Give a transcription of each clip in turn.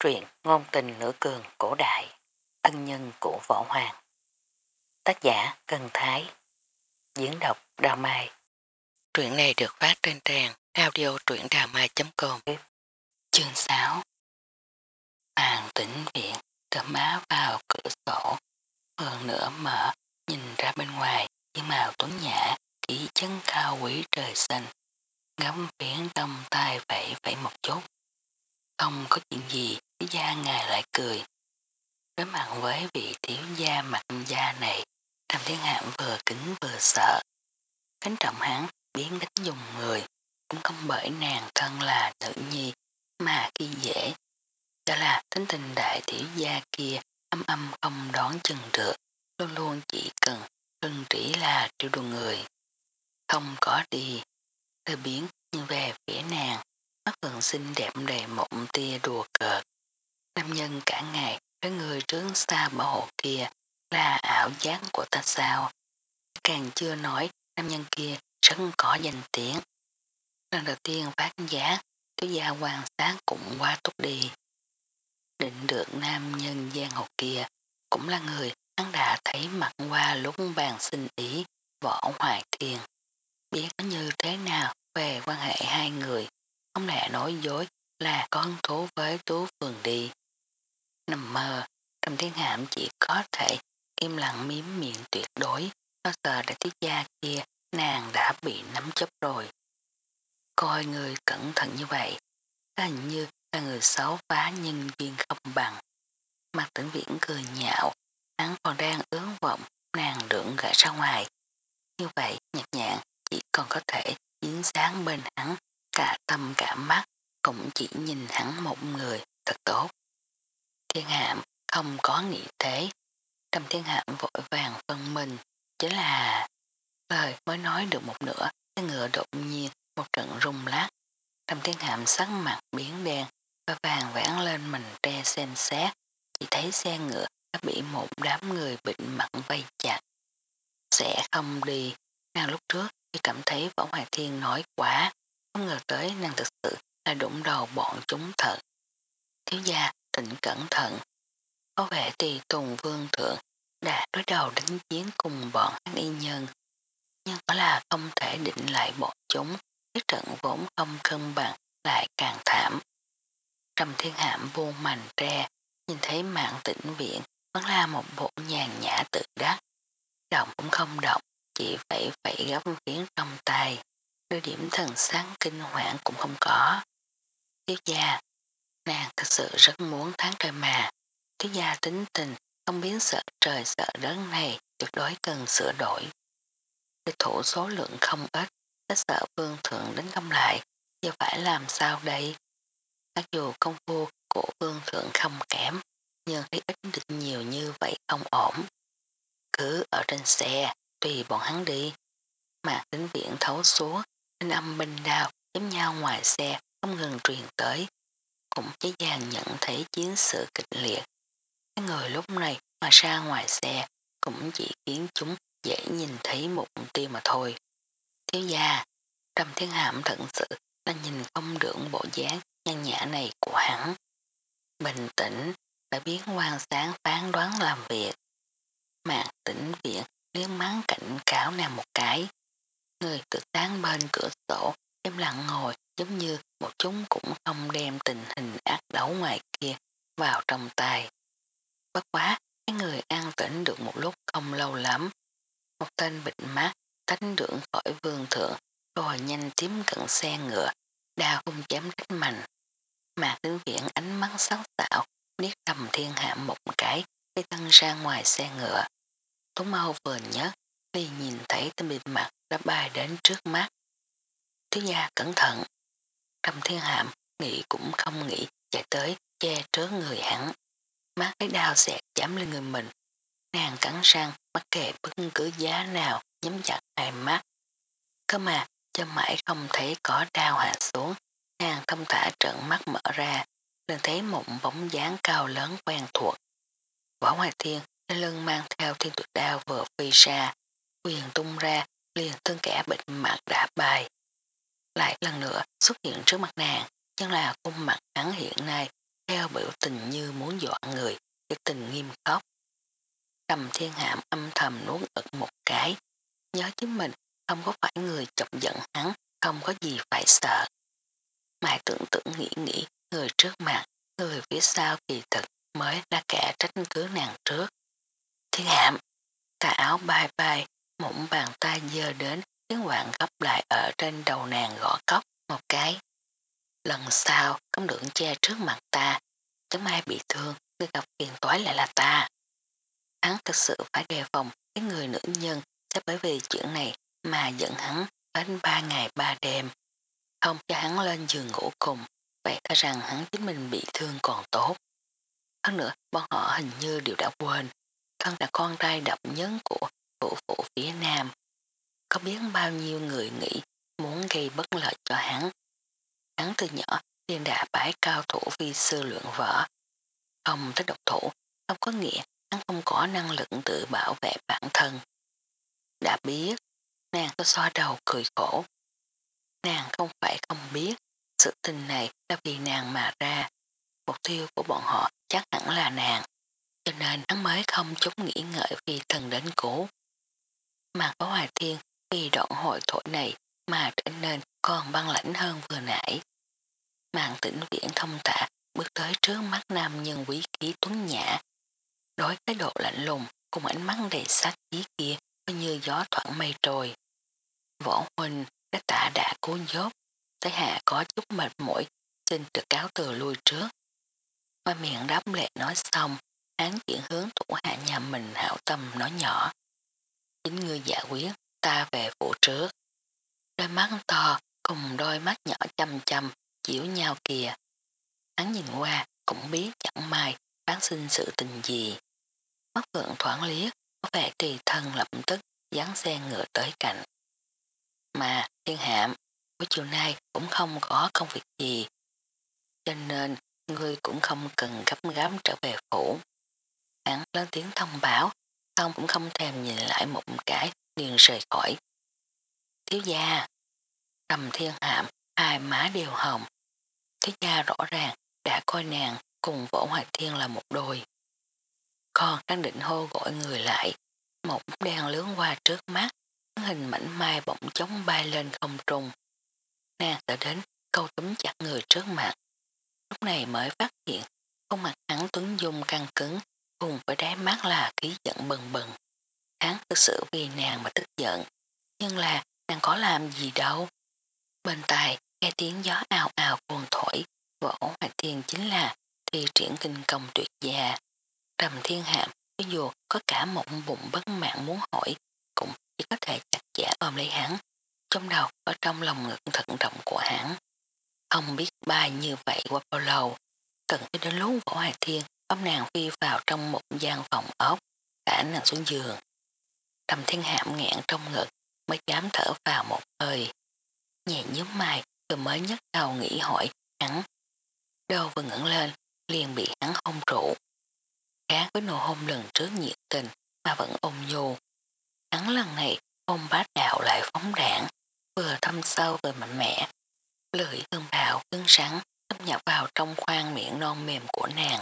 Truyện ngôn tình nửa cường cổ đại, ân nhân của võ hoàng. Tác giả Cần Thái, diễn đọc Đào Mai. Truyện này được phát trên trang audio truyệnđàmai.com Chương 6 Tàn tỉnh viện tấm áo vào cửa sổ, hơn nữa mở nhìn ra bên ngoài với màu tuấn nhã, kỹ chân cao quý trời xanh. Ngắm phiến trong tay vẫy vẫy một chút. Không có chuyện gì, gia ngài lại cười. Đối mặt với vị thiếu gia mặt da này, Trầm Thiên Hạm vừa kính vừa sợ. Cánh trọng hắn biến đánh dùng người, cũng không bởi nàng thân là nữ nhi mà khi dễ. Đó là tính tình đại thiếu gia kia âm âm không đón chừng được, luôn luôn chỉ cần thân chỉ là triệu đùa người. Không có đi, tôi biến nhưng về phía nàng mắt phượng xinh đẹp đầy một tia đùa cợt. Nam nhân cả ngày với người trướng xa bảo hộ kia là ảo giác của ta sao. Càng chưa nói nam nhân kia rất có danh tiếng. Lần đầu tiên phát giá, thiếu gia quan sát cũng qua tốt đi. Định được nam nhân giang hồ kia cũng là người hắn đã thấy mặt qua lúc bàn xin ý võ hoài thiền Biết như thế nào về quan hệ hai người không lẽ nói dối là con thú với Tú Phường đi. Nằm mơ, trong Thiên Hạm chỉ có thể im lặng miếm miệng tuyệt đối, nó sợ đã tiết gia kia nàng đã bị nắm chấp rồi. Coi người cẩn thận như vậy, hình như là người xấu phá nhân viên không bằng. Mặt tỉnh viễn cười nhạo, hắn còn đang ướng vọng nàng đựng gã ra ngoài. Như vậy nhạt nhạn chỉ còn có thể dính sáng bên hắn cả tâm cả mắt cũng chỉ nhìn hắn một người thật tốt. Thiên hạm không có nghĩ thế. Trầm thiên hạm vội vàng phân mình, chỉ là lời mới nói được một nửa cái ngựa đột nhiên một trận rung lát. Trầm thiên hạm sắc mặt biến đen và vàng vãn lên mình tre xem xét chỉ thấy xe ngựa đã bị một đám người bệnh mặn vây chặt. Sẽ không đi. Nàng lúc trước, khi cảm thấy Võ Hoài Thiên nói quá, không ngờ tới nàng thực sự là đụng đầu bọn chúng thật. Thiếu gia tỉnh cẩn thận. Có vẻ tùy tùng vương thượng đã đối đầu đánh chiến cùng bọn hắn y nhân. Nhưng có là không thể định lại bọn chúng, cái trận vốn không cân bằng lại càng thảm. Trầm thiên hạm buông mành tre, nhìn thấy mạng tỉnh viện vẫn là một bộ nhàn nhã tự đắc. Động cũng không động, chỉ phải phải gấp phiến trong tay đôi điểm thần sáng kinh hoảng cũng không có. Tiếp gia, nàng thật sự rất muốn tháng trời mà. Thiếu gia tính tình, không biến sợ trời sợ đất này tuyệt đối cần sửa đổi. Địch thủ số lượng không ít, đã sợ vương thượng đến công lại, giờ phải làm sao đây? Mặc dù công phu của vương thượng không kém, nhưng thấy ít địch nhiều như vậy không ổn. Cứ ở trên xe, tùy bọn hắn đi. Mạc tính viện thấu xuống, Thanh âm binh đào giống nhau ngoài xe không ngừng truyền tới. Cũng dễ dàng nhận thấy chiến sự kịch liệt. Các người lúc này mà ra ngoài xe cũng chỉ khiến chúng dễ nhìn thấy một tiêu mà thôi. Thiếu gia, Trầm Thiên Hạm thật sự là nhìn không được bộ dáng nhăn nhã này của hắn. Bình tĩnh, đã biến quan sáng phán đoán làm việc. Mạng tỉnh viện liếc mắng cảnh cáo nàng một cái. Người tự tán bên cửa sổ, em lặng ngồi giống như một chúng cũng không đem tình hình ác đấu ngoài kia vào trong tay. Bất quá, cái người an tĩnh được một lúc không lâu lắm. Một tên bịt mắt tánh đưởng khỏi vương thượng rồi nhanh tiếp cận xe ngựa, đao hung chém đánh mạnh. Mà tính viện ánh mắt sáng tạo, niết tầm thiên hạ một cái, đi tăng ra ngoài xe ngựa. Túng mau vừa nhất, đi nhìn thấy tên bịt mặt đã bay đến trước mắt. Thiếu gia cẩn thận. Trầm thiên hạm nghĩ cũng không nghĩ, chạy tới che trớ người hắn. Mắt cái đao xẹt, chám lên người mình. Nàng cắn răng mắc kệ bất cứ giá nào, nhắm chặt hai mắt. Cơ mà, cho mãi không thấy có đao hạ xuống. Nàng thông thả trận mắt mở ra lên thấy một bóng dáng cao lớn quen thuộc. Võ Hoài Thiên trên lưng mang theo thiên tuyệt đao vừa phi ra, quyền tung ra, liền thân kẻ bệnh mặt đã bay. Lại lần nữa xuất hiện trước mặt nàng, nhưng là khuôn mặt hắn hiện nay theo biểu tình như muốn dọa người, biểu tình nghiêm khóc. Cầm thiên hạm âm thầm nuốt ực một cái, nhớ chính mình không có phải người chọc giận hắn, không có gì phải sợ. Mãi tưởng tượng nghĩ nghĩ người trước mặt, người phía sau kỳ thực mới là kẻ trách cứ nàng trước. Thiên hạm, tà áo bay bay, mụn bàn tay dơ đến tiếng hoàng gấp lại ở trên đầu nàng gõ cốc một cái. Lần sau không được che trước mặt ta, chẳng ai bị thương, người gặp phiền toái lại là ta. Hắn thật sự phải đề phòng cái người nữ nhân sẽ bởi vì chuyện này mà dẫn hắn đến ba ngày ba đêm. Không cho hắn lên giường ngủ cùng, vậy ta rằng hắn chính mình bị thương còn tốt. Hơn nữa, bọn họ hình như đều đã quên, thân là con trai độc nhấn của phụ phụ phía nam. Có biết bao nhiêu người nghĩ muốn gây bất lợi cho hắn. Hắn từ nhỏ liền đã bái cao thủ vi sư luyện võ. Không thích độc thủ, không có nghĩa hắn không có năng lực tự bảo vệ bản thân. Đã biết, nàng có xoa đầu cười khổ. Nàng không phải không biết, sự tình này là vì nàng mà ra. Mục tiêu của bọn họ chắc hẳn là nàng. Cho nên hắn mới không chút nghĩ ngợi vì thần đến cố. Mà có hoài thiên vì đoạn hội thổ này mà trở nên còn băng lãnh hơn vừa nãy. Mạng tỉnh viễn thông tạ bước tới trước mắt nam nhân quý khí tuấn nhã. Đối cái độ lạnh lùng cùng ánh mắt đầy sát khí kia có như gió thoảng mây trôi. Võ huynh đã tạ đã cố dốt, tới hạ có chút mệt mỏi, xin được cáo từ lui trước. Qua miệng đáp lệ nói xong, hắn chuyển hướng thủ hạ nhà mình hảo tâm nói nhỏ. Chính người giả quyết, ta về phủ trước. Đôi mắt to cùng đôi mắt nhỏ chăm chăm chiếu nhau kìa. Hắn nhìn qua cũng biết chẳng may phát sinh sự tình gì. Mắt vượng thoáng liếc, có vẻ trì thân lập tức dán xe ngựa tới cạnh. Mà thiên hạm, buổi chiều nay cũng không có công việc gì. Cho nên ngươi cũng không cần gấp gáp trở về phủ. Hắn lớn tiếng thông báo, xong cũng không thèm nhìn lại một cái liền rời khỏi. Thiếu gia, cầm thiên hạm, hai má đều hồng. Thiếu gia rõ ràng đã coi nàng cùng võ hoài thiên là một đôi. Còn đang định hô gọi người lại, một đèn lướn qua trước mắt, hình mảnh mai bỗng chống bay lên không trung. Nàng đã đến câu túm chặt người trước mặt. Lúc này mới phát hiện, khuôn mặt hắn tuấn dung căng cứng, cùng với đáy mắt là khí giận bừng bừng. Hắn thực sự vì nàng mà tức giận, nhưng là nàng có làm gì đâu. Bên tai nghe tiếng gió ào ào cuồng thổi, võ hoài thiên chính là thi triển kinh công tuyệt gia. Trầm thiên hạm, ví dù có cả một bụng bất mạng muốn hỏi, cũng chỉ có thể chặt chẽ ôm lấy hắn, trong đầu ở trong lòng ngực thận trọng của hắn. Không biết bay như vậy qua bao lâu, cần cho đến lúc võ hoài thiên ôm nàng phi vào trong một gian phòng ốc, cả nàng xuống giường. Thầm thiên hạm nghẹn trong ngực mới dám thở vào một hơi. Nhẹ nhúm mày vừa mới nhấc đầu nghĩ hỏi hắn. Đâu vừa ngẩng lên liền bị hắn hôn trụ. Khác với nụ hôn lần trước nhiệt tình mà vẫn ôm nhu. Hắn lần này hôn bá đạo lại phóng đảng, vừa thâm sâu vừa mạnh mẽ. Lưỡi tương bào cứng sắn thâm nhập vào trong khoang miệng non mềm của nàng,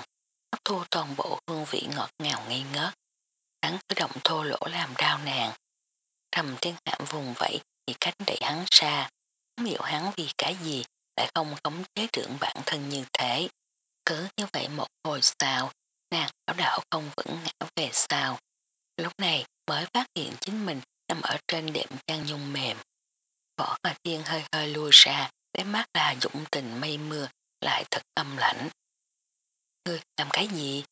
hấp thu toàn bộ hương vị ngọt ngào ngây ngớt. Hắn cứ động thô lỗ làm đau nàng. Trầm thiên hạm vùng vẫy thì cách đẩy hắn xa. Liệu hắn vì cái gì lại không khống chế trưởng bản thân như thế. Cứ như vậy một hồi sau, nàng bảo đảo không vững ngã về sau. Lúc này mới phát hiện chính mình nằm ở trên đệm chăn nhung mềm. Võ Hà tiên hơi hơi lui ra, để mắt là dũng tình mây mưa, lại thật âm lãnh. Ngươi làm cái gì?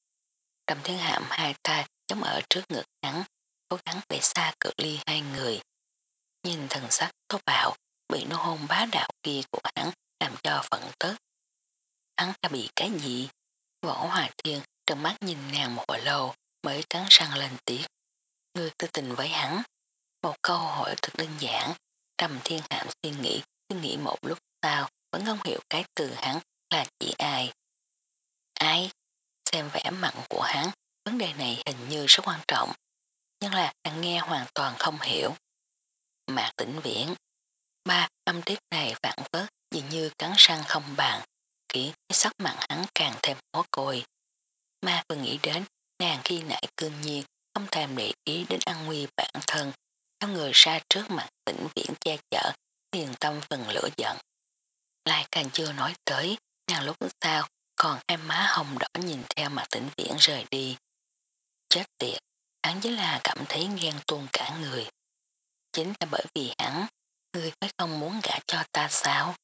Trầm thiên hạm hai tay chống ở trước ngực hắn, cố gắng để xa cự ly hai người. Nhìn thần sắc thô bạo, bị nó hôn bá đạo kia của hắn làm cho phận tức. Hắn đã bị cái gì? Võ Hòa Thiên trợn mắt nhìn nàng một hồi lâu mới cắn răng lên tiếng. Ngươi tư tình với hắn. Một câu hỏi thật đơn giản, trầm thiên hạm suy nghĩ, suy nghĩ một lúc sau vẫn không hiểu cái từ hắn là chỉ ai. Ai? Xem vẻ mặn của hắn, vấn đề này hình như rất quan trọng, nhưng là hắn nghe hoàn toàn không hiểu. Mạc tỉnh viễn, ba âm tiết này vạn vớt dường như cắn răng không bằng. khiến sắc mặt hắn càng thêm khó côi. Ma vừa nghĩ đến nàng khi nãy cương nhiên không thèm để ý đến an nguy bản thân, theo người ra trước mặt tĩnh viễn che chở, liền tâm phần lửa giận. Lại càng chưa nói tới, nàng lúc sau còn hai má hồng đỏ nhìn theo mặt tĩnh viễn rời đi. Chết tiệt, hắn chỉ là cảm thấy ghen tuôn cả người. Chính là bởi vì hắn, người phải không muốn gả cho ta sao?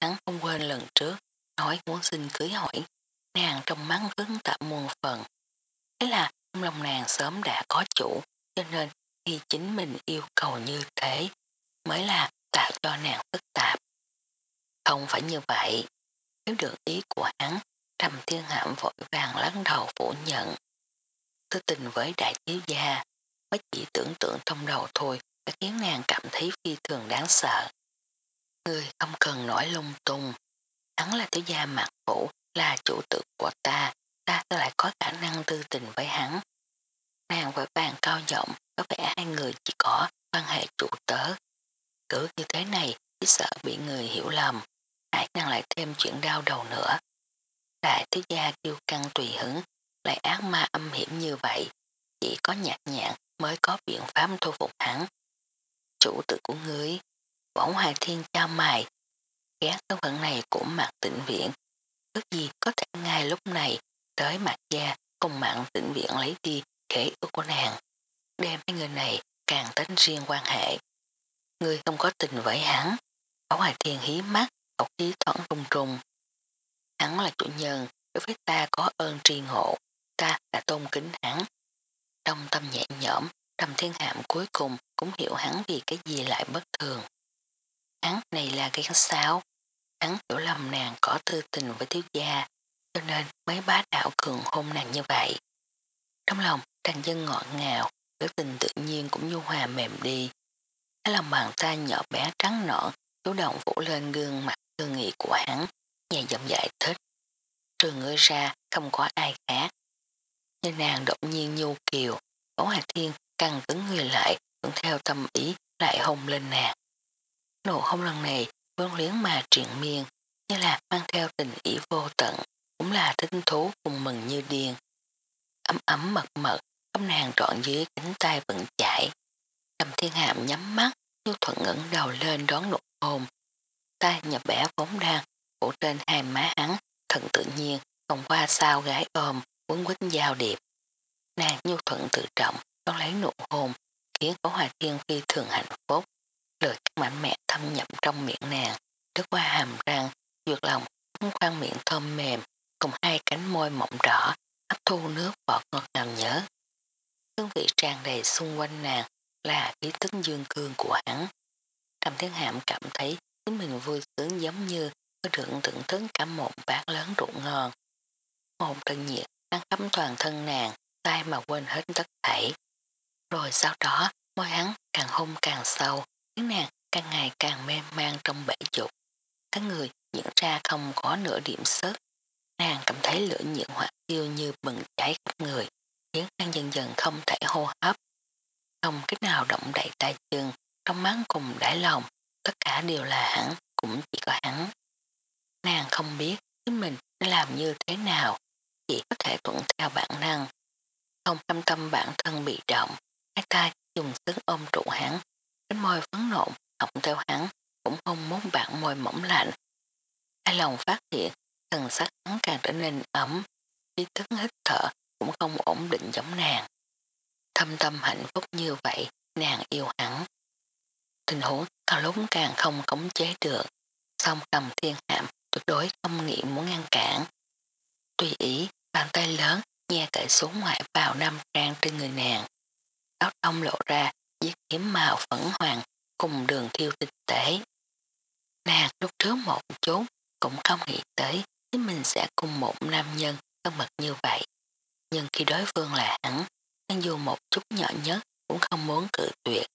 Hắn không quên lần trước, nói muốn xin cưới hỏi, nàng trong mắt phấn tạm muôn phần. Thế là trong lòng nàng sớm đã có chủ, cho nên khi chính mình yêu cầu như thế, mới là tạo cho nàng phức tạp. Không phải như vậy, nếu được ý của hắn, trầm thiên hạm vội vàng lắng đầu phủ nhận. Tư tình với đại thiếu gia, mới chỉ tưởng tượng trong đầu thôi đã khiến nàng cảm thấy phi thường đáng sợ. Người không cần nổi lung tung, hắn là thiếu gia mặt phủ, là chủ tử của ta, ta lại có khả năng tư tình với hắn. Nàng với bàn cao giọng có vẻ hai người chỉ có quan hệ chủ tớ. Cứ như thế này chỉ sợ bị người hiểu lầm, hãy nàng lại thêm chuyện đau đầu nữa. Đại thiếu gia kêu căng tùy hứng, lại ác ma âm hiểm như vậy, chỉ có nhạt nhạt mới có biện pháp thu phục hắn. Chủ tử của ngươi, bổng hoài thiên trao mày ghét thân phận này của mặt tịnh viện, ước gì có thể ngay lúc này tới mặt gia cùng mạng tịnh viện lấy đi khế ước của nàng, đem hai người này càng tính riêng quan hệ. Ngươi không có tình với hắn, bổng hoài thiên hí mắt, ốc khí thoảng rung rung. Hắn là chủ nhân, đối với ta có ơn tri ngộ, ta đã tôn kính hắn. Trong tâm nhẹ nhõm, Trầm thiên hạm cuối cùng cũng hiểu hắn vì cái gì lại bất thường. Hắn này là ghen sao? Hắn hiểu lầm nàng có tư tình với thiếu gia, cho nên mấy bá đạo cường hôn nàng như vậy. Trong lòng, tràn dân ngọt ngào, biểu tình tự nhiên cũng nhu hòa mềm đi. Cái lòng bàn tay nhỏ bé trắng nõn, chủ động vũ lên gương mặt thương nghị của hắn, nhẹ giọng giải thích. Trừ ngươi ra, không có ai khác. Như nàng đột nhiên nhu kiều, Bảo Hà Thiên căng cứng người lại, vẫn theo tâm ý lại hôn lên nàng. Nụ hôn lần này vốn liếng mà triền miên, như là mang theo tình ý vô tận, cũng là thích thú cùng mừng như điên. Ấm ấm mật mật, ấm nàng trọn dưới cánh tay vẫn chảy. Cầm thiên hạm nhắm mắt, như thuận ngẩng đầu lên đón nụ hôn. Tay nhập bẻ vốn đang, phủ trên hai má hắn, thần tự nhiên, không qua sao gái ôm, quấn quýt giao điệp. Nàng nhu thuận tự trọng, đón lấy nụ hôn, khiến cổ hòa thiên phi thường hạnh phúc. Lời mạnh mẽ thâm nhập trong miệng nàng, đứt qua hàm răng, dược lòng, khoan miệng thơm mềm, cùng hai cánh môi mọng đỏ, hấp thu nước bọt ngọt ngào nhớ. Hương vị tràn đầy xung quanh nàng là khí tức dương cương của hắn. Trầm thiên hạm cảm thấy chính mình vui sướng giống như có được thưởng thức cả một bát lớn rượu ngon. Một trận nhiệt đang khắp toàn thân nàng, tay mà quên hết tất thảy. Rồi sau đó, môi hắn càng hôn càng sâu, khiến nàng càng ngày càng mê mang trong bể dục. Các người diễn ra không có nửa điểm sức. Nàng cảm thấy lửa nhiệt hoạt tiêu như bừng cháy khắp người, khiến nàng dần dần không thể hô hấp. Không cách nào động đậy tay chân, trong mắt cùng đáy lòng, tất cả đều là hắn, cũng chỉ có hắn. Nàng không biết chính mình làm như thế nào, chỉ có thể thuận theo bản năng. Không tâm tâm bản thân bị động, hai tay dùng sức ôm trụ hắn, cánh môi phấn nộn, học theo hắn, cũng không muốn bạn môi mỏng lạnh. Hai lòng phát hiện, thần sắc hắn càng trở nên ấm, ý thức hít thở cũng không ổn định giống nàng. Thâm tâm hạnh phúc như vậy, nàng yêu hắn. Tình huống cao lúc càng không khống chế được, song cầm thiên hạm tuyệt đối không nghĩ muốn ngăn cản. Tùy ý, bàn tay lớn nhẹ cậy xuống ngoại vào nam trang trên người nàng. Áo đông lộ ra giết kiếm màu phấn hoàng cùng đường thiêu tinh tế. Nàng lúc trước một chút cũng không nghĩ tới chính mình sẽ cùng một nam nhân thân mật như vậy. Nhưng khi đối phương là hắn, hắn dù một chút nhỏ nhất cũng không muốn cự tuyệt.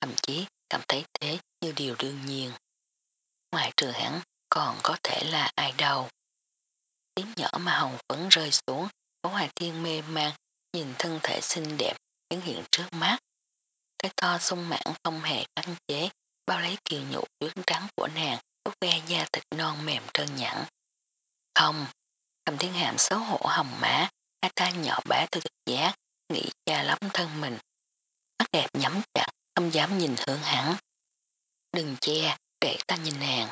Thậm chí cảm thấy thế như điều đương nhiên. Ngoài trừ hắn còn có thể là ai đâu. Tiếng nhỏ mà hồng vẫn rơi xuống, có hoài thiên mê man nhìn thân thể xinh đẹp biến hiện trước mắt. Cái to sung mãn không hề cắn chế, bao lấy kiều nhụ tuyến trắng của nàng, úp ve da thịt non mềm trơn nhẵn, Không, Trầm Thiên Hạm xấu hổ hồng má, hai ta nhỏ bé từ thực giác, nghĩ cha lắm thân mình. Mắt đẹp nhắm chặt, không dám nhìn hướng hẳn. Đừng che, để ta nhìn nàng.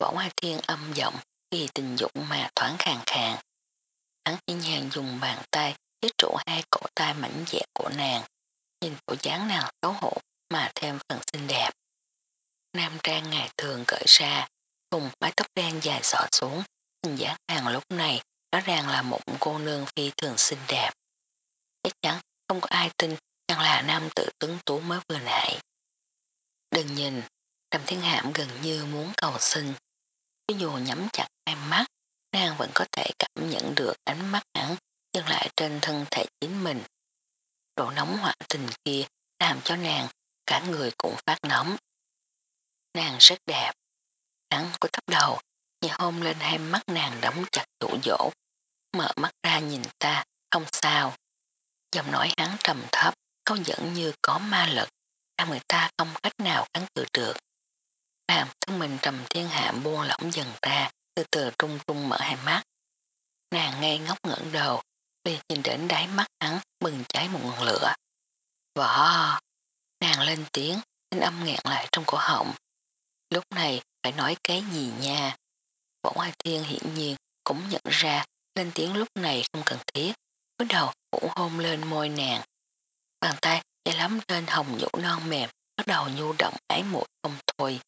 Võ Hoa Thiên âm giọng vì tình dụng mà thoáng khàng khàng. Hắn chỉ nhàng dùng bàn tay chế trụ hai cổ tay mảnh dẻ của nàng. Nhìn bộ dáng nàng xấu hổ mà thêm phần xinh đẹp. Nam trang ngày thường cởi ra, cùng mái tóc đen dài sọ xuống, hình dáng nàng lúc này rõ ràng là một cô nương phi thường xinh đẹp. Chắc chắn không có ai tin rằng là nam tự tuấn tú mới vừa nãy. Đừng nhìn, Trầm Thiên Hạm gần như muốn cầu xin. Ví dù nhắm chặt hai mắt, nàng vẫn có thể cảm nhận được ánh mắt hắn dừng lại trên thân thể chính mình. Độ nóng hoạn tình kia làm cho nàng cả người cũng phát nóng. Nàng rất đẹp. Hắn có thấp đầu, nhà hôn lên hai mắt nàng đóng chặt tủ dỗ. Mở mắt ra nhìn ta, không sao. Giọng nói hắn trầm thấp, câu dẫn như có ma lực, làm người ta không cách nào kháng cự được. Làm thân mình trầm thiên hạ buông lỏng dần ra, từ từ trung trung mở hai mắt. Nàng ngay ngốc ngẩng đầu, liền nhìn đến đáy mắt hắn bừng cháy một ngọn lửa. Võ! Nàng lên tiếng, thanh âm nghẹn lại trong cổ họng. Lúc này phải nói cái gì nha? Võ Hoa Thiên hiển nhiên cũng nhận ra lên tiếng lúc này không cần thiết. Bước đầu cũng hôn lên môi nàng. Bàn tay chạy lắm trên hồng nhũ non mềm bắt đầu nhu động ái mũi không thôi.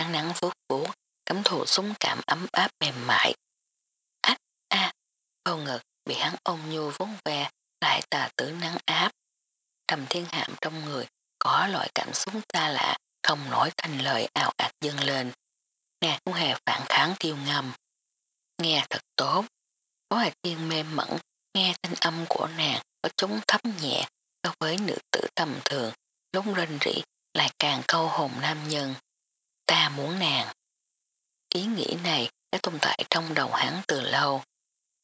Nắng nắng vuốt vuốt cấm thủ súng cảm ấm áp mềm mại. Ách, a, à, bầu ngực bị hắn ôm nhu vốn ve lại tà tử nắng áp. Trầm thiên hạm trong người có loại cảm xúc xa lạ không nổi thành lời ảo ạt dâng lên. Nàng cũng hề phản kháng tiêu ngầm. Nghe thật tốt. Có hạt tiên mềm mẫn, nghe thanh âm của nàng có chúng thấp nhẹ so với nữ tử tầm thường, lúc rên rỉ lại càng câu hồn nam nhân. Ta muốn nàng. Ý nghĩ này đã tồn tại trong đầu hắn từ lâu.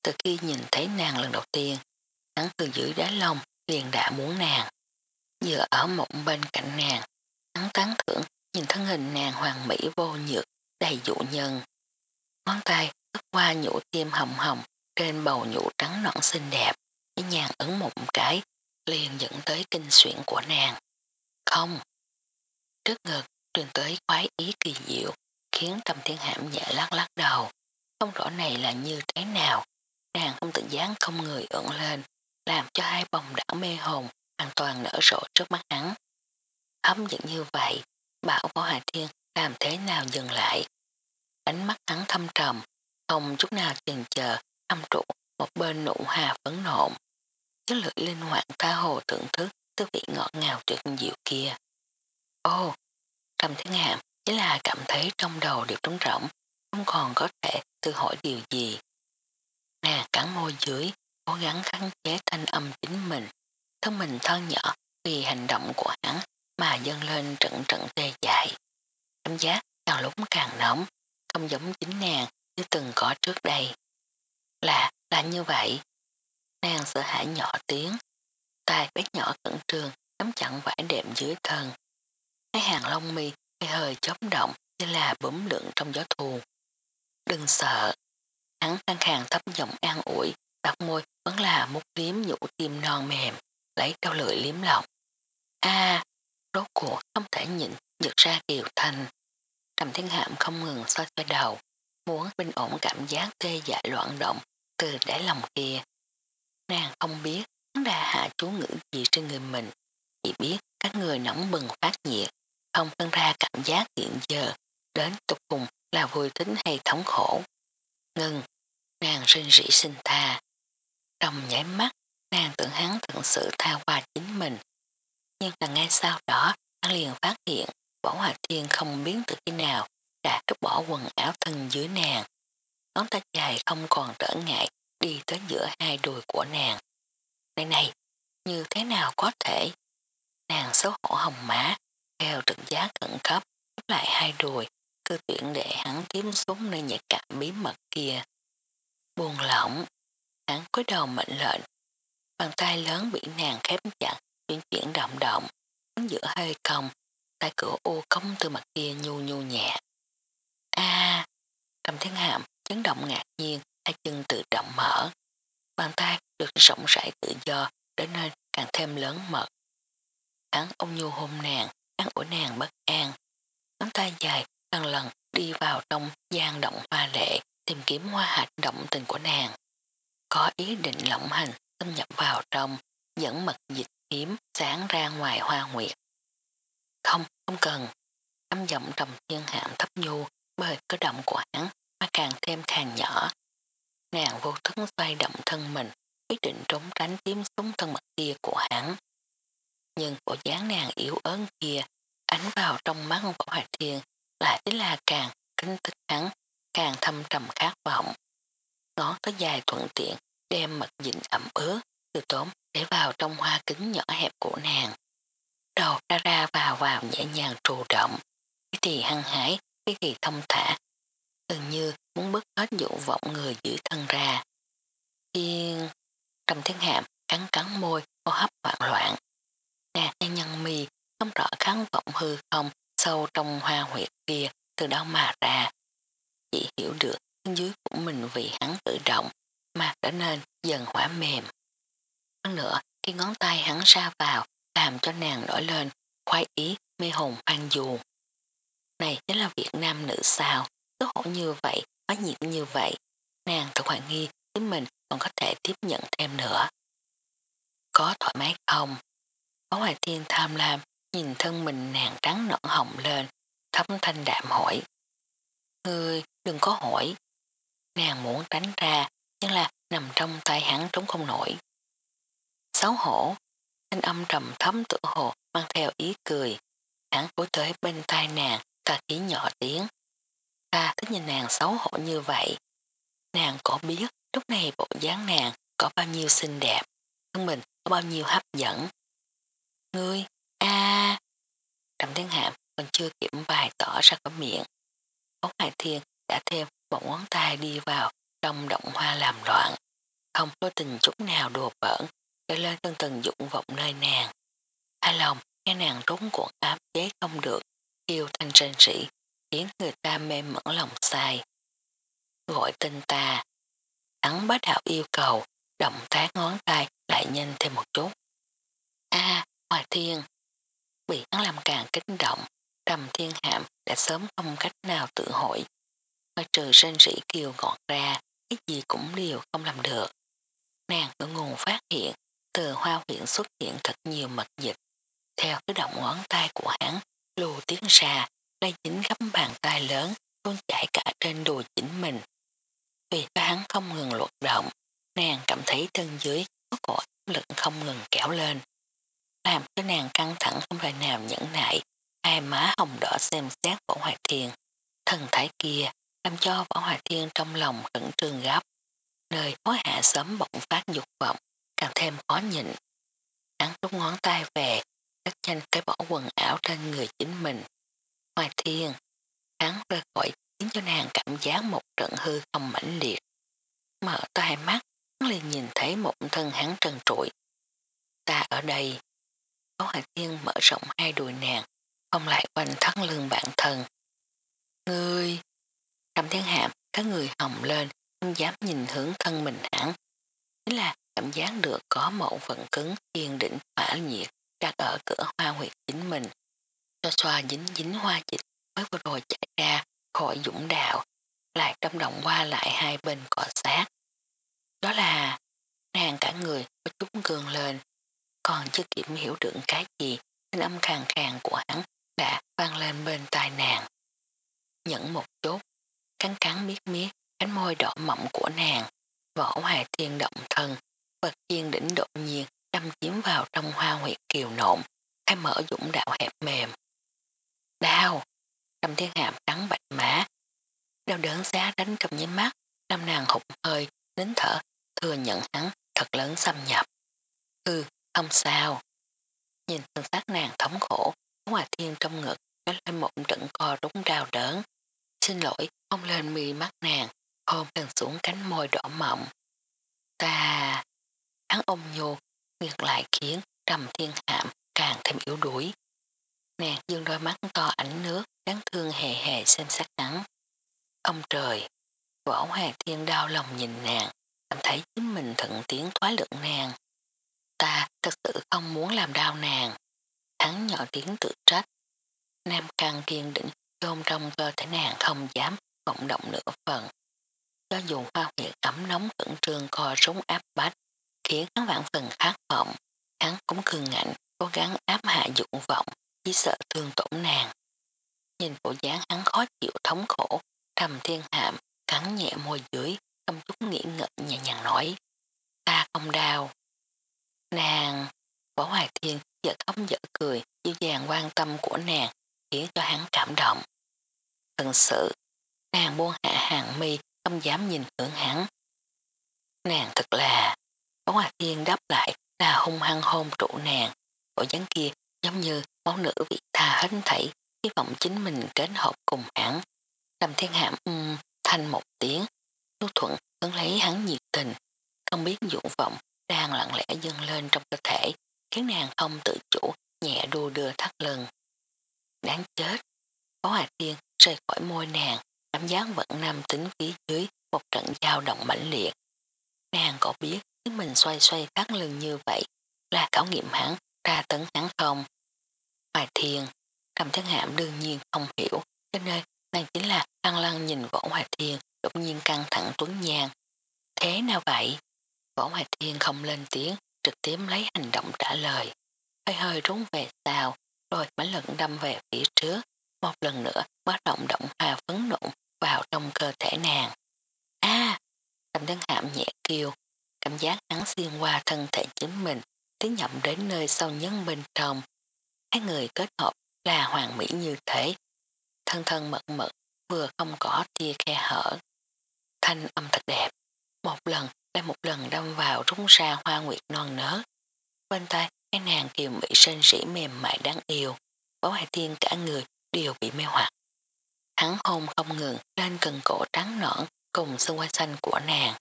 Từ khi nhìn thấy nàng lần đầu tiên, hắn từ dưới đá lông liền đã muốn nàng. Vừa ở một bên cạnh nàng, hắn tán thưởng nhìn thân hình nàng hoàng mỹ vô nhược, đầy dụ nhân. Ngón tay lướt qua nhũ tim hồng hồng trên bầu nhũ trắng nõn xinh đẹp, với nhàng ấn một cái, liền dẫn tới kinh xuyển của nàng. Không! Trước ngực truyền tới khoái ý kỳ diệu, khiến trầm thiên hãm nhẹ lắc lắc đầu. Không rõ này là như thế nào, nàng không tự dáng không người ẩn lên, làm cho hai bồng đảo mê hồn hoàn toàn nở rộ trước mắt hắn. Hấm dẫn như vậy, bảo Võ Hà Thiên làm thế nào dừng lại. Ánh mắt hắn thâm trầm, không chút nào chần chờ, âm trụ một bên nụ hà phấn nộn. Cái lưỡi linh hoạt tha hồ thưởng thức tư vị ngọt ngào tuyệt diệu kia. Ô, trầm thiên hạm chỉ là cảm thấy trong đầu đều trống rỗng, không còn có thể tự hỏi điều gì. Nàng cắn môi dưới, cố gắng khăn chế thanh âm chính mình, thân mình thân nhỏ vì hành động của hắn mà dâng lên trận trận tê dại. Cảm giác càng lúc càng nóng, không giống chính nàng như từng có trước đây. Là, là như vậy. Nàng sợ hãi nhỏ tiếng, tay bé nhỏ cẩn trường nắm chặn vải đệm dưới thân. Hai hàng lông mi hơi hơi chớp động như là bấm lượng trong gió thù. Đừng sợ. Hắn khăn khàng thấp giọng an ủi, đặt môi vẫn là một liếm nhũ tim non mềm, lấy cao lưỡi liếm lọc. a rốt cuộc không thể nhịn giật ra kiều thanh. Trầm thiên hạm không ngừng xoay xoay đầu, muốn bình ổn cảm giác tê dại loạn động từ đáy lòng kia. Nàng không biết hắn đã hạ chú ngữ gì trên người mình, chỉ biết các người nóng bừng phát nhiệt, không phân ra cảm giác hiện giờ, đến tục cùng là vui tính hay thống khổ. Ngừng, nàng rinh rỉ sinh tha. Trong nháy mắt, nàng tưởng hắn thật sự tha qua chính mình. Nhưng là ngay sau đó, hắn liền phát hiện Võ Hòa Thiên không biến từ khi nào đã cất bỏ quần áo thân dưới nàng. Ngón tay dài không còn trở ngại đi tới giữa hai đùi của nàng. Này này, như thế nào có thể? Nàng xấu hổ hồng má, theo trực giá cận cấp, lại hai đùi, cơ tuyển để hắn kiếm xuống nơi nhạy cảm bí mật kia. Buồn lỏng, hắn cúi đầu mệnh lệnh. Bàn tay lớn bị nàng khép chặt, chuyển chuyển động động, giữa hơi cong, tay cửa ô cống từ mặt kia nhu nhu nhẹ. a à, Trầm Thiên Hạm chấn động ngạc nhiên, hai chân tự động mở. Bàn tay được rộng rãi tự do trở nên càng thêm lớn mật. Hắn ôm nhu hôn nàng, ăn của nàng bất an. Ngón tay dài lần lần đi vào trong gian động hoa lệ tìm kiếm hoa hạch động tình của nàng. Có ý định lộng hành xâm nhập vào trong dẫn mật dịch hiếm sáng ra ngoài hoa nguyệt. Không, không cần. Âm giọng trầm thiên hạm thấp nhu bởi cơ động của hắn mà càng thêm càng nhỏ. Nàng vô thức xoay động thân mình, ý định trốn tránh tím xuống thân mật kia của hắn. Nhưng bộ dáng nàng yếu ớn kia, ánh vào trong mắt võ Hoài Thiên lại chính là càng kính thích hắn, càng thâm trầm khát vọng. Ngón có dài thuận tiện, đem mật dịnh ẩm ướt, từ tốn để vào trong hoa kính nhỏ hẹp của nàng. Đầu ra ra vào vào nhẹ nhàng trù động, cái thì hăng hái, cái thì thông thả, gần như muốn bứt hết dụ vọng người giữ thân ra. Thiên, trầm thiên hạm cắn cắn môi, hô hấp hoảng loạn. Nàng nghe nhân mi, không rõ kháng vọng hư không sâu trong hoa huyệt kia từ đâu mà ra. Chỉ hiểu được dưới của mình vì hắn tự động mà trở nên dần hỏa mềm. Hơn nữa, khi ngón tay hắn ra vào làm cho nàng nổi lên khoái ý mê hồn hoang dù. Này chính là Việt Nam nữ sao, tốt hổ như vậy, có nhiệt như vậy, nàng thật hoài nghi chính mình còn có thể tiếp nhận thêm nữa. Có thoải mái không? Có hoài thiên tham lam, nhìn thân mình nàng trắng nõn hồng lên, thấm thanh đạm hỏi. Ngươi đừng có hỏi. Nàng muốn tránh ra, nhưng là nằm trong tay hắn trống không nổi. Xấu hổ, thanh âm trầm thấm tự hồ mang theo ý cười. Hắn cúi tới bên tai nàng, ta khí nhỏ tiếng. Ta thích nhìn nàng xấu hổ như vậy. Nàng có biết lúc này bộ dáng nàng có bao nhiêu xinh đẹp, thân mình có bao nhiêu hấp dẫn. Ngươi, a à. Trầm thiên hạm còn chưa kiểm bài tỏ ra có miệng. Ốc Hải Thiên đã thêm một ngón tay đi vào trong động hoa làm loạn. Không có tình chút nào đùa bỡn, để lên tân từng dụng vọng nơi nàng. Hai lòng nghe nàng trốn cuộn áp chế không được, yêu thanh trên sĩ, khiến người ta mê mẫn lòng sai. Gọi tên ta, hắn bá đạo yêu cầu, động tác ngón tay lại nhanh thêm một chút. a à, Hoài Thiên, bị hắn làm càng kích động, trầm thiên hạm đã sớm không cách nào tự hội. Ngoài trừ rên rỉ kiều gọt ra, cái gì cũng đều không làm được. Nàng ở nguồn phát hiện, từ hoa huyện xuất hiện thật nhiều mật dịch. Theo cái động ngón tay của hắn, lù tiếng ra, đây dính gắm bàn tay lớn, luôn chảy cả trên đùi chính mình. Vì hắn không ngừng luật động, nàng cảm thấy thân dưới có cổ lực không ngừng kéo lên. Làm cho nàng căng thẳng không thể nào nhẫn nại, hai má hồng đỏ xem xét võ hoài thiên. Thần thái kia làm cho võ hoài thiên trong lòng khẩn trương gấp. Nơi hối hạ sớm bỗng phát dục vọng, càng thêm khó nhịn. Hắn rút ngón tay về, rất nhanh cái bỏ quần áo trên người chính mình. Hoài thiên, hắn rơi khỏi khiến cho nàng cảm giác một trận hư không mãnh liệt. Mở to hai mắt, hắn liền nhìn thấy một thân hắn trần trụi. Ta ở đây. Cố Hoài Thiên mở rộng hai đùi nàng, không lại quanh thắt lưng bản thân. Ngươi! Cầm thiên hạm, các người hồng lên, không dám nhìn hướng thân mình hẳn. Chính là cảm giác được có một vận cứng kiên định hỏa nhiệt đặt ở cửa hoa huyệt chính mình. Cho xoa dính dính hoa dịch mới vừa rồi chạy ra khỏi dũng đạo, lại trong động qua lại hai bên cọ sát. Đó là nàng cả người có chút cường lên, còn chưa kiểm hiểu được cái gì, nên âm khàng khàng của hắn đã vang lên bên tai nàng. Nhẫn một chút, cắn cắn miết miết cánh môi đỏ mọng của nàng, võ hoài thiên động thân, vật chiên đỉnh đột nhiên đâm chiếm vào trong hoa huyệt kiều nộn, hay mở dũng đạo hẹp mềm. Đau! Trầm thiên hàm trắng bạch má. Đau đớn giá đánh cầm nháy mắt, nam nàng hụt hơi, nín thở, thừa nhận hắn thật lớn xâm nhập. Ừ, không sao. Nhìn thân xác nàng thống khổ, Hòa Thiên trong ngực nó lên một trận co rúng rào đớn. Xin lỗi, không lên mi mắt nàng, hôn nàng xuống cánh môi đỏ mọng. Ta... Hắn ôm nhô, ngược lại khiến trầm thiên hạm càng thêm yếu đuối. Nàng dương đôi mắt to ảnh nước, đáng thương hề hề xem sắc hắn. Ông trời! Võ Hoàng Thiên đau lòng nhìn nàng, cảm thấy chính mình thận tiến thoái lượng nàng. Ta thật sự không muốn làm đau nàng. Hắn nhỏ tiếng tự trách. Nam càng kiên định chôn trong cơ thể nàng không dám vọng động nửa phần. Cho dù hoa huyệt ấm nóng cẩn trương co rúng áp bách, khiến hắn vạn phần khát vọng, hắn cũng cường ngạnh cố gắng áp hạ dụng vọng, chỉ sợ thương tổn nàng. Nhìn bộ dáng hắn khó chịu thống khổ, trầm thiên hạm, cắn nhẹ môi dưới, không chút nghĩ ngợi nhẹ nhàng nói. Ta không đau. Nàng, võ hoài thiên giờ khóc dở cười, dịu dàng quan tâm của nàng, khiến cho hắn cảm động. Thật sự, nàng buông hạ hàng mi, không dám nhìn hướng hắn. Nàng thật là, võ hoài thiên đáp lại là hung hăng hôn trụ nàng, bộ dáng kia giống như máu nữ vị tha hết thảy, hy vọng chính mình kết hợp cùng hắn. làm thiên hạm um, thanh một tiếng, nút thuận vẫn lấy hắn nhiệt tình, không biết dụng vọng đang lặng lẽ dâng lên trong cơ thể, khiến nàng không tự chủ, nhẹ đu đưa thắt lưng. Đáng chết, có hòa tiên rời khỏi môi nàng, cảm giác vẫn nằm tính phía dưới một trận dao động mãnh liệt. Nàng có biết nếu mình xoay xoay thắt lưng như vậy là khảo nghiệm hắn, ra tấn hắn không? Hoài thiên, cầm thiên hạm đương nhiên không hiểu, cho nên nàng chính là lăng lăng nhìn võ hoài thiên đột nhiên căng thẳng tuấn nhang. Thế nào vậy? Võ hoài thiên không lên tiếng, trực tiếp lấy hành động trả lời. Hơi hơi rúng về sau, rồi mấy lần đâm về phía trước, một lần nữa bắt động động hà phấn nộn vào trong cơ thể nàng. a à, cầm thân hạm nhẹ kêu, cảm giác hắn xuyên qua thân thể chính mình, tiến nhậm đến nơi sâu nhân bên trong. Hai người kết hợp là hoàn mỹ như thế. Thân thân mật mật, vừa không có tia khe hở. Thanh âm thật đẹp, một lần lại một lần đâm vào rúng ra hoa nguyệt non nớt. Bên tay, cái nàng kiều mỹ sinh sĩ mềm mại đáng yêu, bó hai tiên cả người đều bị mê hoặc. Hắn hôn không ngừng lên cần cổ trắng nõn cùng xương quanh xanh của nàng,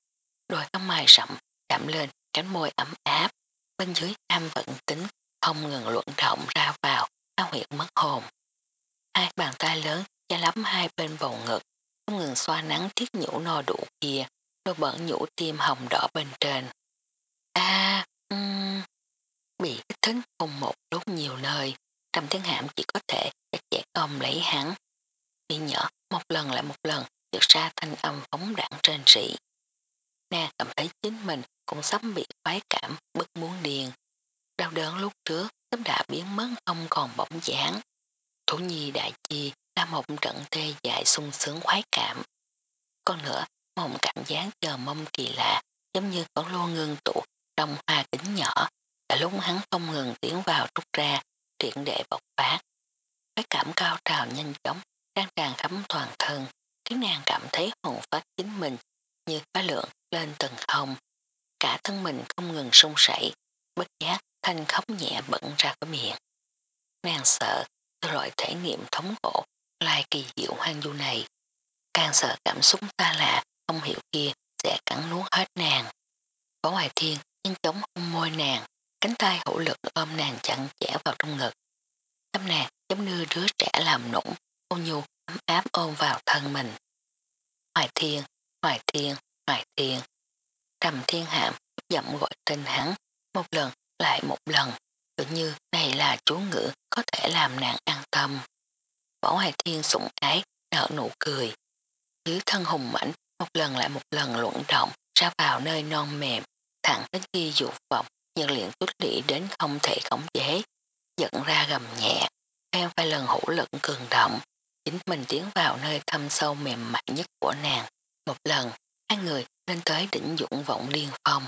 đôi tóc mài rậm chạm lên cánh môi ấm áp, bên dưới am vận tính không ngừng luận động ra vào, ao huyệt mất hồn. Hai bàn tay lớn che lắm hai bên bầu ngực, không ngừng xoa nắng thiết nhũ no đủ kia, rồi bẩn nhũ tim hồng đỏ bên trên. a um, bị kích thích cùng một lúc nhiều nơi, Trầm Thiên Hạm chỉ có thể chặt chẽ ôm lấy hắn. bị nhỏ một lần lại một lần được ra thanh âm phóng đẳng trên rỉ. Nàng cảm thấy chính mình cũng sắp bị khoái cảm bất muốn điền. Đau đớn lúc trước sớm đã biến mất không còn bỗng dáng. Thủ nhi đại chi là một trận tê dại sung sướng khoái cảm. Còn nữa, một cảm giác chờ mong kỳ lạ, giống như có lô ngưng tụ trong hoa kính nhỏ đã lúc hắn không ngừng tiến vào rút ra triển đệ bộc phát. Cái cảm cao trào nhanh chóng, đang tràn khắm toàn thân, khiến nàng cảm thấy hồn phát chính mình như phá lượng lên tầng không. Cả thân mình không ngừng sung sảy, bất giác thanh khóc nhẹ bẩn ra cái miệng. Nàng sợ từ loại thể nghiệm thống khổ lai kỳ diệu hoang du này. Càng sợ cảm xúc ta lạ không hiểu kia sẽ cắn nuốt hết nàng. Võ hoài thiên nhanh chóng hôn môi nàng, cánh tay hữu lực ôm nàng chặn chẽ vào trong ngực. Tâm nàng giống như đứa trẻ làm nũng, ôn nhu ấm áp ôm vào thân mình. Hoài thiên, hoài thiên, hoài thiên. Trầm thiên hạm dậm gọi tên hắn, một lần lại một lần, tự như này là chú ngữ có thể làm nàng an tâm. Võ hoài thiên sủng ái, nở nụ cười. Dưới thân hùng mảnh, một lần lại một lần luận động, ra vào nơi non mềm, thẳng đến khi dụ vọng, nhân luyện tuyết lĩ đến không thể khống chế, dẫn ra gầm nhẹ, theo vài lần hữu lực cường động, chính mình tiến vào nơi thâm sâu mềm mại nhất của nàng. Một lần, hai người lên tới đỉnh dũng vọng liên phong.